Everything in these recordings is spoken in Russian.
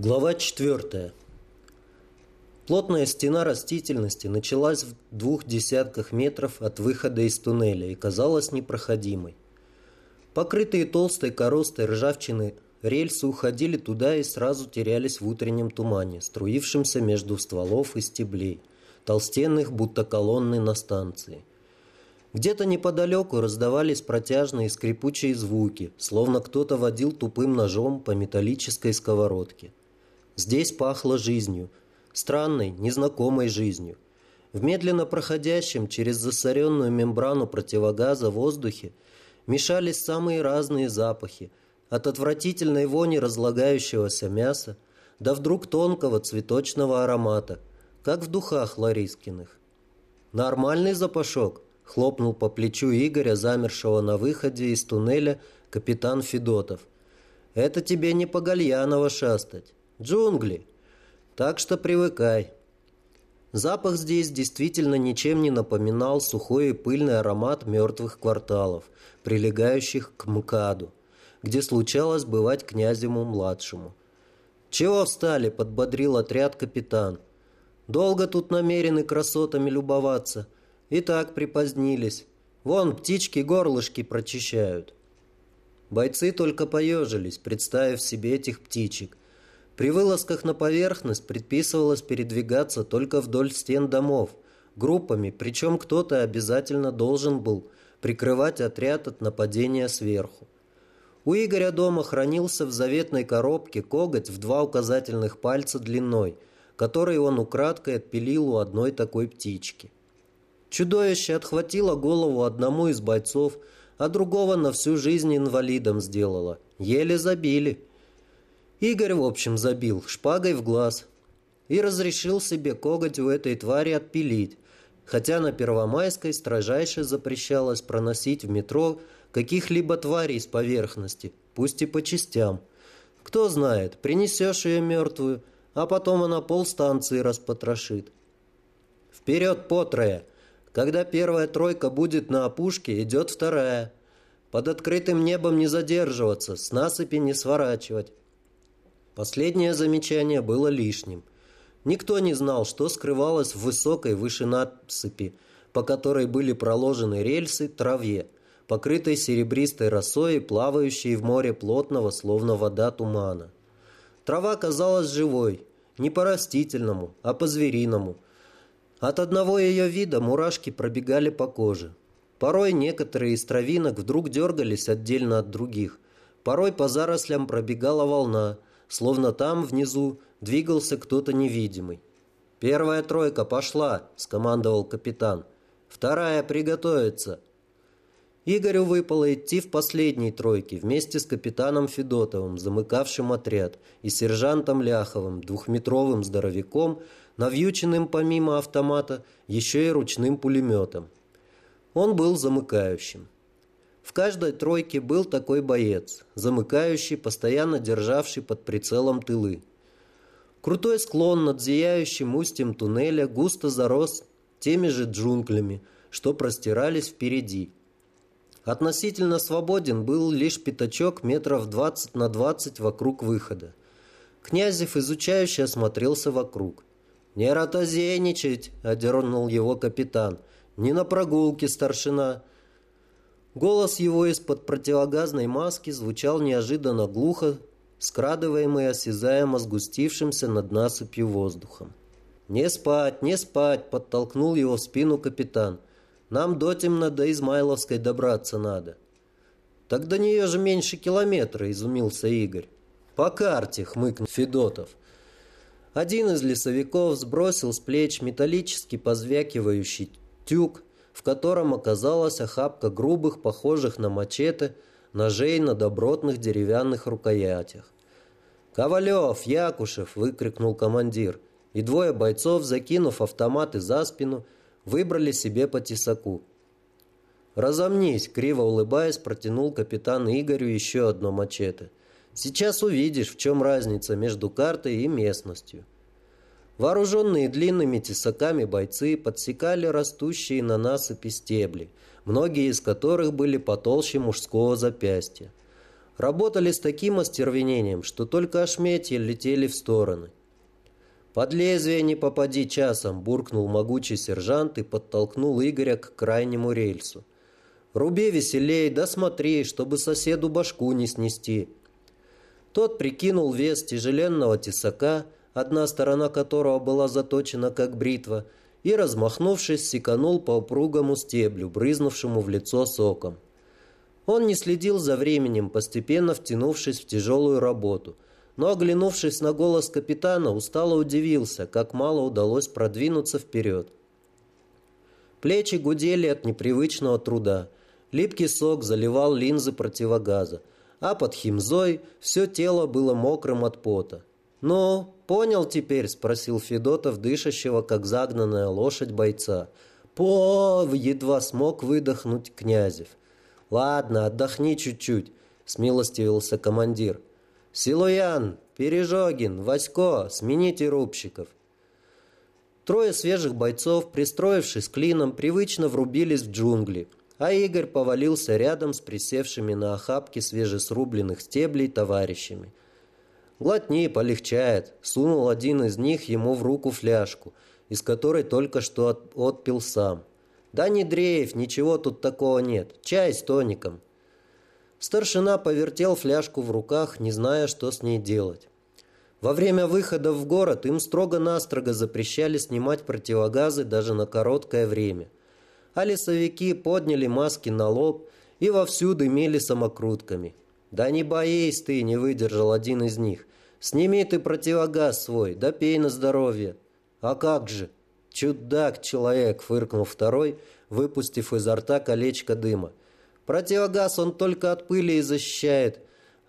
Глава 4. Плотная стена растительности началась в двух десятках метров от выхода из туннеля и казалась непроходимой. Покрытые толстой коростой ржавчины рельсы уходили туда и сразу терялись в утреннем тумане, струившемся между стволов и стеблей, толстенных, будто колонны на станции. Где-то неподалеку раздавались протяжные скрипучие звуки, словно кто-то водил тупым ножом по металлической сковородке. Здесь пахло жизнью, странной, незнакомой жизнью. В медленно проходящем через засоренную мембрану противогаза воздухе мешались самые разные запахи, от отвратительной вони разлагающегося мяса до вдруг тонкого цветочного аромата, как в духах Ларискиных. «Нормальный запашок», — хлопнул по плечу Игоря, замершего на выходе из туннеля, капитан Федотов. «Это тебе не по Гальяново шастать. Джунгли. Так что привыкай. Запах здесь действительно ничем не напоминал сухой и пыльный аромат мертвых кварталов, прилегающих к МКАДу, где случалось бывать князему-младшему. «Чего встали?» – подбодрил отряд капитан. «Долго тут намерены красотами любоваться. И так припозднились. Вон птички горлышки прочищают». Бойцы только поежились, представив себе этих птичек – при вылазках на поверхность предписывалось передвигаться только вдоль стен домов, группами, причем кто-то обязательно должен был прикрывать отряд от нападения сверху. У Игоря дома хранился в заветной коробке коготь в два указательных пальца длиной, который он украдкой отпилил у одной такой птички. Чудовище отхватило голову одному из бойцов, а другого на всю жизнь инвалидом сделало. Еле забили – Игорь, в общем, забил шпагой в глаз и разрешил себе коготь у этой твари отпилить, хотя на Первомайской строжайше запрещалось проносить в метро каких-либо тварей с поверхности, пусть и по частям. Кто знает, принесешь ее мертвую, а потом она полстанции распотрошит. Вперед потрое! Когда первая тройка будет на опушке, идет вторая. Под открытым небом не задерживаться, с насыпи не сворачивать. Последнее замечание было лишним. Никто не знал, что скрывалось в высокой выше надсыпи, по которой были проложены рельсы, траве, покрытой серебристой росой плавающей в море плотного, словно вода тумана. Трава казалась живой, не по растительному, а по звериному. От одного ее вида мурашки пробегали по коже. Порой некоторые из травинок вдруг дергались отдельно от других. Порой по зарослям пробегала волна – словно там, внизу, двигался кто-то невидимый. «Первая тройка пошла!» – скомандовал капитан. «Вторая приготовится!» Игорю выпало идти в последней тройке вместе с капитаном Федотовым, замыкавшим отряд, и сержантом Ляховым, двухметровым здоровяком, навьюченным помимо автомата еще и ручным пулеметом. Он был замыкающим. В каждой тройке был такой боец, замыкающий, постоянно державший под прицелом тылы. Крутой склон над зияющим устьем туннеля густо зарос теми же джунглями, что простирались впереди. Относительно свободен был лишь пятачок метров 20 на 20 вокруг выхода. Князев изучающе осмотрелся вокруг. «Не ротозейничать!» – одернул его капитан. «Не на прогулке, старшина!» Голос его из-под противогазной маски звучал неожиданно глухо, скрадываемый осязаемо сгустившимся над насыпью воздухом. «Не спать, не спать!» – подтолкнул его в спину капитан. «Нам дотемно до Измайловской добраться надо». «Так до нее же меньше километра», – изумился Игорь. «По карте», – хмыкнул Федотов. Один из лесовиков сбросил с плеч металлически позвякивающий тюк, в котором оказалась охапка грубых, похожих на мачете, ножей на добротных деревянных рукоятях. «Ковалев! Якушев!» – выкрикнул командир. И двое бойцов, закинув автоматы за спину, выбрали себе по тесаку. «Разомнись!» – криво улыбаясь, протянул капитан Игорю еще одно мачете. «Сейчас увидишь, в чем разница между картой и местностью». Вооруженные длинными тесаками бойцы подсекали растущие на насыпи стебли, многие из которых были потолще мужского запястья. Работали с таким остервенением, что только ошметья летели в стороны. «Под лезвие не попади часом!» – буркнул могучий сержант и подтолкнул Игоря к крайнему рельсу. «Руби веселей, да смотри, чтобы соседу башку не снести!» Тот прикинул вес тяжеленного тесака, одна сторона которого была заточена как бритва, и, размахнувшись, секанул по упругому стеблю, брызнувшему в лицо соком. Он не следил за временем, постепенно втянувшись в тяжелую работу, но, оглянувшись на голос капитана, устало удивился, как мало удалось продвинуться вперед. Плечи гудели от непривычного труда. Липкий сок заливал линзы противогаза а под химзой все тело было мокрым от пота. «Ну, понял теперь?» – спросил Федотов, дышащего, как загнанная лошадь бойца. «По!» – едва смог выдохнуть Князев. «Ладно, отдохни чуть-чуть», – смилостивился командир. «Силуян, Пережогин, Васько, смените рубщиков». Трое свежих бойцов, пристроившись клином, привычно врубились в джунгли – а Игорь повалился рядом с присевшими на охапке свежесрубленных стеблей товарищами. «Глотни, полегчает», — сунул один из них ему в руку фляжку, из которой только что от, отпил сам. «Да не дрейф, ничего тут такого нет. Чай с тоником». Старшина повертел фляжку в руках, не зная, что с ней делать. Во время выхода в город им строго-настрого запрещали снимать противогазы даже на короткое время а лесовики подняли маски на лоб и вовсю дымили самокрутками. «Да не боись ты!» – не выдержал один из них. «Сними ты противогаз свой, да пей на здоровье!» «А как же?» «Чудак человек!» – фыркнул второй, выпустив изо рта колечко дыма. «Противогаз он только от пыли и защищает.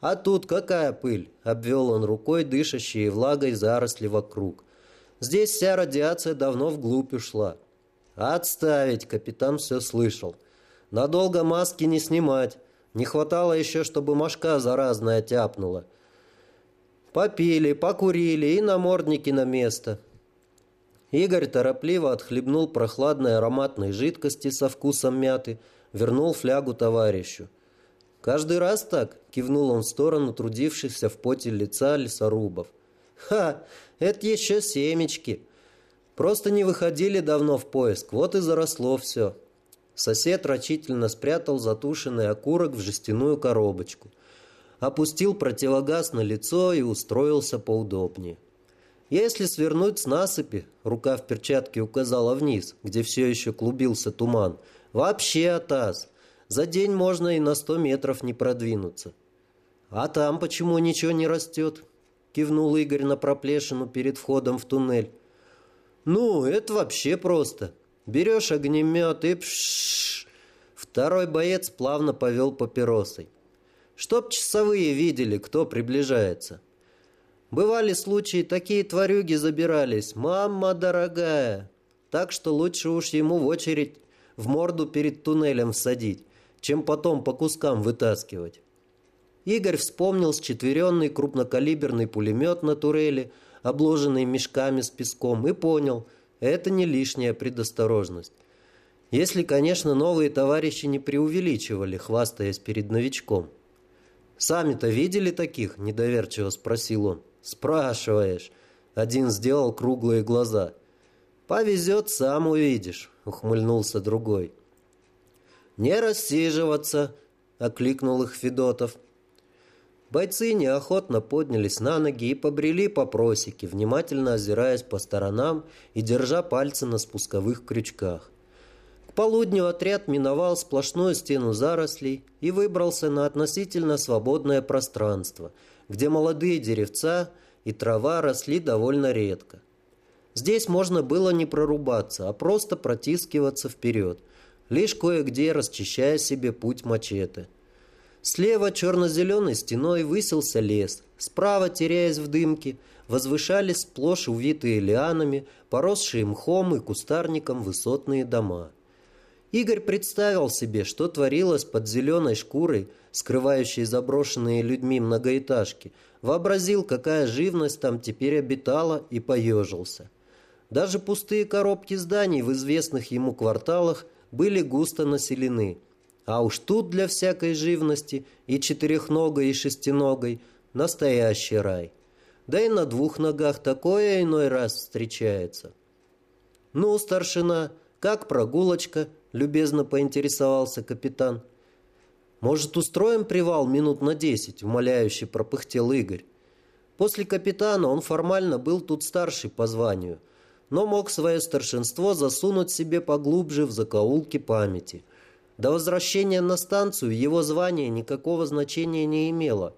А тут какая пыль?» – обвел он рукой дышащие влагой заросли вокруг. «Здесь вся радиация давно вглубь ушла. «Отставить!» – капитан все слышал. «Надолго маски не снимать. Не хватало еще, чтобы мошка заразная тяпнула. Попили, покурили и намордники на место». Игорь торопливо отхлебнул прохладной ароматной жидкости со вкусом мяты, вернул флягу товарищу. «Каждый раз так?» – кивнул он в сторону трудившихся в поте лица лесорубов. «Ха! Это еще семечки!» Просто не выходили давно в поиск, вот и заросло все. Сосед рачительно спрятал затушенный окурок в жестяную коробочку. Опустил противогаз на лицо и устроился поудобнее. Если свернуть с насыпи, рука в перчатке указала вниз, где все еще клубился туман, вообще атас. За день можно и на сто метров не продвинуться. А там почему ничего не растет? Кивнул Игорь на проплешину перед входом в туннель. Ну, это вообще просто. Берешь огнемет и пшшш. Второй боец плавно повел папиросой. Чтоб часовые видели, кто приближается. Бывали случаи, такие тварюги забирались. Мама дорогая. Так что лучше уж ему в очередь в морду перед туннелем всадить, чем потом по кускам вытаскивать. Игорь вспомнил счетверенный крупнокалиберный пулемет на турели – обложенный мешками с песком, и понял, это не лишняя предосторожность. Если, конечно, новые товарищи не преувеличивали, хвастаясь перед новичком. «Сами-то видели таких?» – недоверчиво спросил он. «Спрашиваешь». Один сделал круглые глаза. «Повезет, сам увидишь», – ухмыльнулся другой. «Не рассиживаться», – окликнул их Федотов. Бойцы неохотно поднялись на ноги и побрели по просеке, внимательно озираясь по сторонам и держа пальцы на спусковых крючках. К полудню отряд миновал сплошную стену зарослей и выбрался на относительно свободное пространство, где молодые деревца и трава росли довольно редко. Здесь можно было не прорубаться, а просто протискиваться вперед, лишь кое-где расчищая себе путь мачете – Слева черно-зеленой стеной высился лес. Справа, теряясь в дымке, возвышались сплошь увитые лианами, поросшие мхом и кустарником высотные дома. Игорь представил себе, что творилось под зеленой шкурой, скрывающей заброшенные людьми многоэтажки, вообразил, какая живность там теперь обитала, и поежился. Даже пустые коробки зданий в известных ему кварталах были густо населены – А уж тут для всякой живности и четырехногой, и шестиногой настоящий рай. Да и на двух ногах такое иной раз встречается. «Ну, старшина, как прогулочка?» – любезно поинтересовался капитан. «Может, устроим привал минут на десять?» – умоляюще пропыхтел Игорь. После капитана он формально был тут старший по званию, но мог свое старшинство засунуть себе поглубже в закоулки памяти. До возвращения на станцию его звание никакого значения не имело.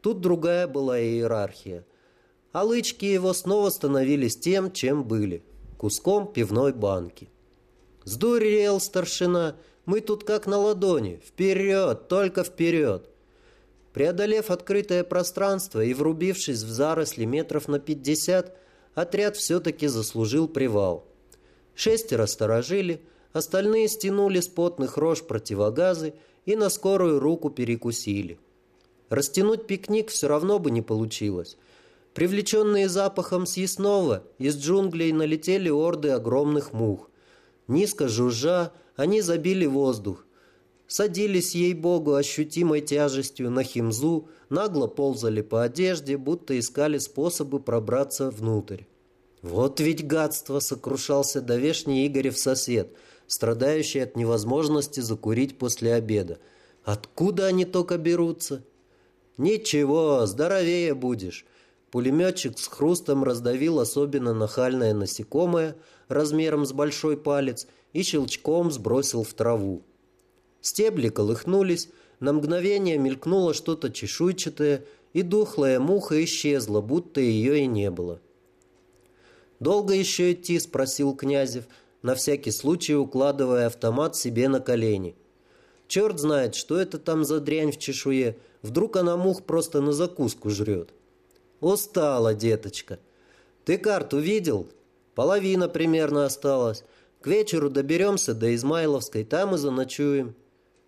Тут другая была иерархия. А лычки его снова становились тем, чем были – куском пивной банки. «Сдурел, старшина! Мы тут как на ладони! Вперед! Только вперед!» Преодолев открытое пространство и врубившись в заросли метров на пятьдесят, отряд все-таки заслужил привал. Шестеро сторожили – Остальные стянули с потных рож противогазы и на скорую руку перекусили. Растянуть пикник все равно бы не получилось. Привлеченные запахом съестного, из джунглей налетели орды огромных мух. Низко жужжа, они забили воздух. Садились, ей-богу, ощутимой тяжестью на химзу, нагло ползали по одежде, будто искали способы пробраться внутрь. «Вот ведь гадство!» — сокрушался довешний Игорев сосед — страдающий от невозможности закурить после обеда. Откуда они только берутся? Ничего, здоровее будешь. Пулеметчик с хрустом раздавил особенно нахальное насекомое размером с большой палец и щелчком сбросил в траву. Стебли колыхнулись, на мгновение мелькнуло что-то чешуйчатое, и духлая муха исчезла, будто ее и не было. «Долго еще идти?» – спросил Князев – на всякий случай укладывая автомат себе на колени. Черт знает, что это там за дрянь в чешуе. Вдруг она мух просто на закуску жрет. Устала, деточка. Ты карту видел? Половина примерно осталась. К вечеру доберемся до Измайловской, там и заночуем.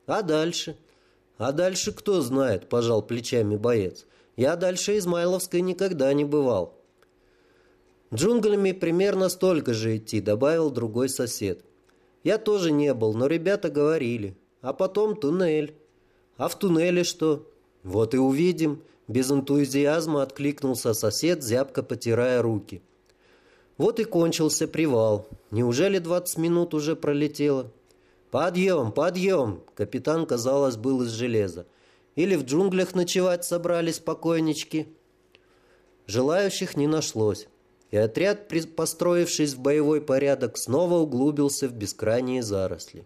А дальше? А дальше кто знает, пожал плечами боец. Я дальше Измайловской никогда не бывал. Джунглями примерно столько же идти, добавил другой сосед. Я тоже не был, но ребята говорили. А потом туннель. А в туннеле что? Вот и увидим. Без энтузиазма откликнулся сосед, зябко потирая руки. Вот и кончился привал. Неужели двадцать минут уже пролетело? «Подъем, подъем!» Капитан, казалось, был из железа. «Или в джунглях ночевать собрались покойнички?» Желающих не нашлось и отряд, построившись в боевой порядок, снова углубился в бескрайние заросли.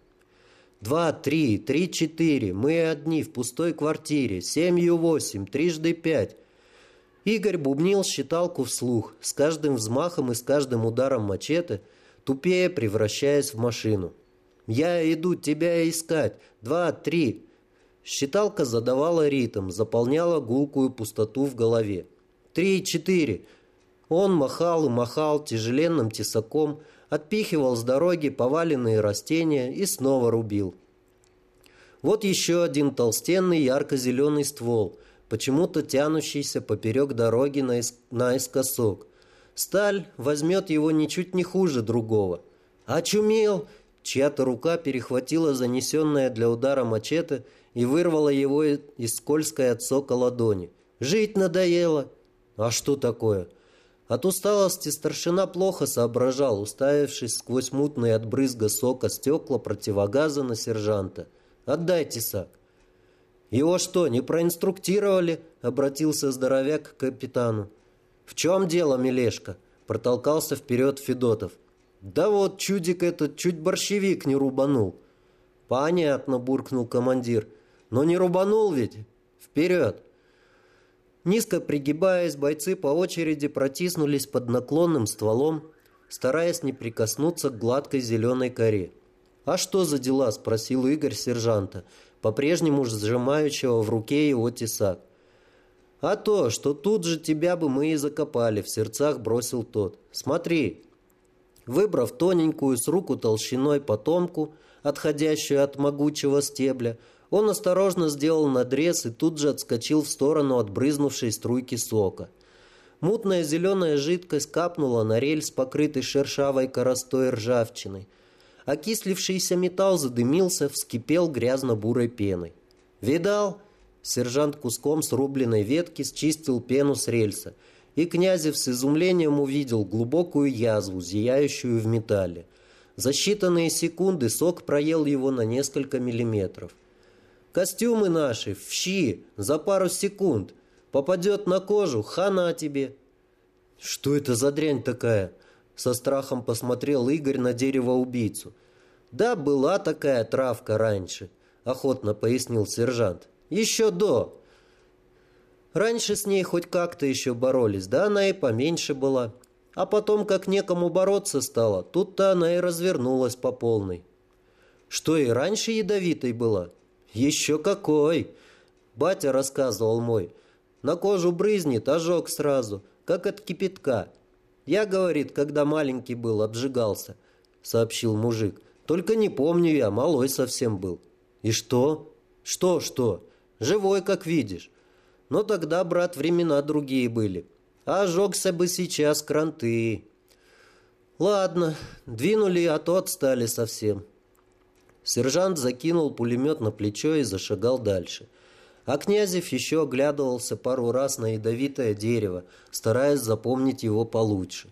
Два, три, три, четыре, мы одни в пустой квартире, семью восемь, трижды пять. Игорь бубнил считалку вслух, с каждым взмахом и с каждым ударом мачете, тупее превращаясь в машину. «Я иду тебя искать! Два, три!» Считалка задавала ритм, заполняла гулкую пустоту в голове. «Три, четыре!» Он махал и махал тяжеленным тесаком, отпихивал с дороги поваленные растения и снова рубил. Вот еще один толстенный ярко-зеленый ствол, почему-то тянущийся поперек дороги наискосок. Сталь возьмет его ничуть не хуже другого. «Очумел!» Чья-то рука перехватила занесенное для удара мачете и вырвала его из скользкой от сока ладони. «Жить надоело!» «А что такое?» От усталости старшина плохо соображал, уставившись сквозь мутные от брызга сока стекла противогаза на сержанта. «Отдай тесак!» «Его что, не проинструктировали?» — обратился здоровяк к капитану. «В чем дело, милешка?» — протолкался вперед Федотов. «Да вот, чудик этот чуть борщевик не рубанул». «Понятно», — буркнул командир. «Но не рубанул ведь? Вперед!» Низко пригибаясь, бойцы по очереди протиснулись под наклонным стволом, стараясь не прикоснуться к гладкой зеленой коре. «А что за дела?» – спросил Игорь сержанта, по-прежнему сжимающего в руке его тесак. «А то, что тут же тебя бы мы и закопали», – в сердцах бросил тот. «Смотри». Выбрав тоненькую с руку толщиной потомку, отходящую от могучего стебля, он осторожно сделал надрез и тут же отскочил в сторону от брызнувшей струйки сока. Мутная зеленая жидкость капнула на рельс, покрытый шершавой коростой ржавчиной. Окислившийся металл задымился, вскипел грязно-бурой пеной. «Видал?» Сержант куском срубленной ветки счистил пену с рельса, и Князев с изумлением увидел глубокую язву, зияющую в металле. За считанные секунды сок проел его на несколько миллиметров. «Костюмы наши, в щи, за пару секунд. Попадет на кожу, хана тебе!» «Что это за дрянь такая?» Со страхом посмотрел Игорь на дерево-убийцу. «Да, была такая травка раньше», — охотно пояснил сержант. «Еще до». Раньше с ней хоть как-то еще боролись, да она и поменьше была. А потом, как некому бороться стало, тут-то она и развернулась по полной. Что и раньше ядовитой была? Еще какой! Батя рассказывал мой. На кожу брызнет, ожог сразу, как от кипятка. Я, говорит, когда маленький был, обжигался, сообщил мужик. Только не помню я, малой совсем был. И что? Что, что? Живой, как видишь. Но тогда, брат, времена другие были. А ожегся бы сейчас кранты. Ладно, двинули, а то отстали совсем. Сержант закинул пулемет на плечо и зашагал дальше. А Князев еще оглядывался пару раз на ядовитое дерево, стараясь запомнить его получше.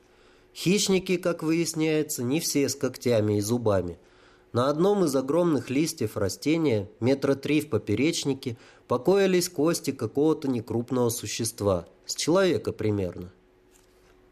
Хищники, как выясняется, не все с когтями и зубами. На одном из огромных листьев растения, метра три в поперечнике, покоились кости какого-то некрупного существа, с человека примерно.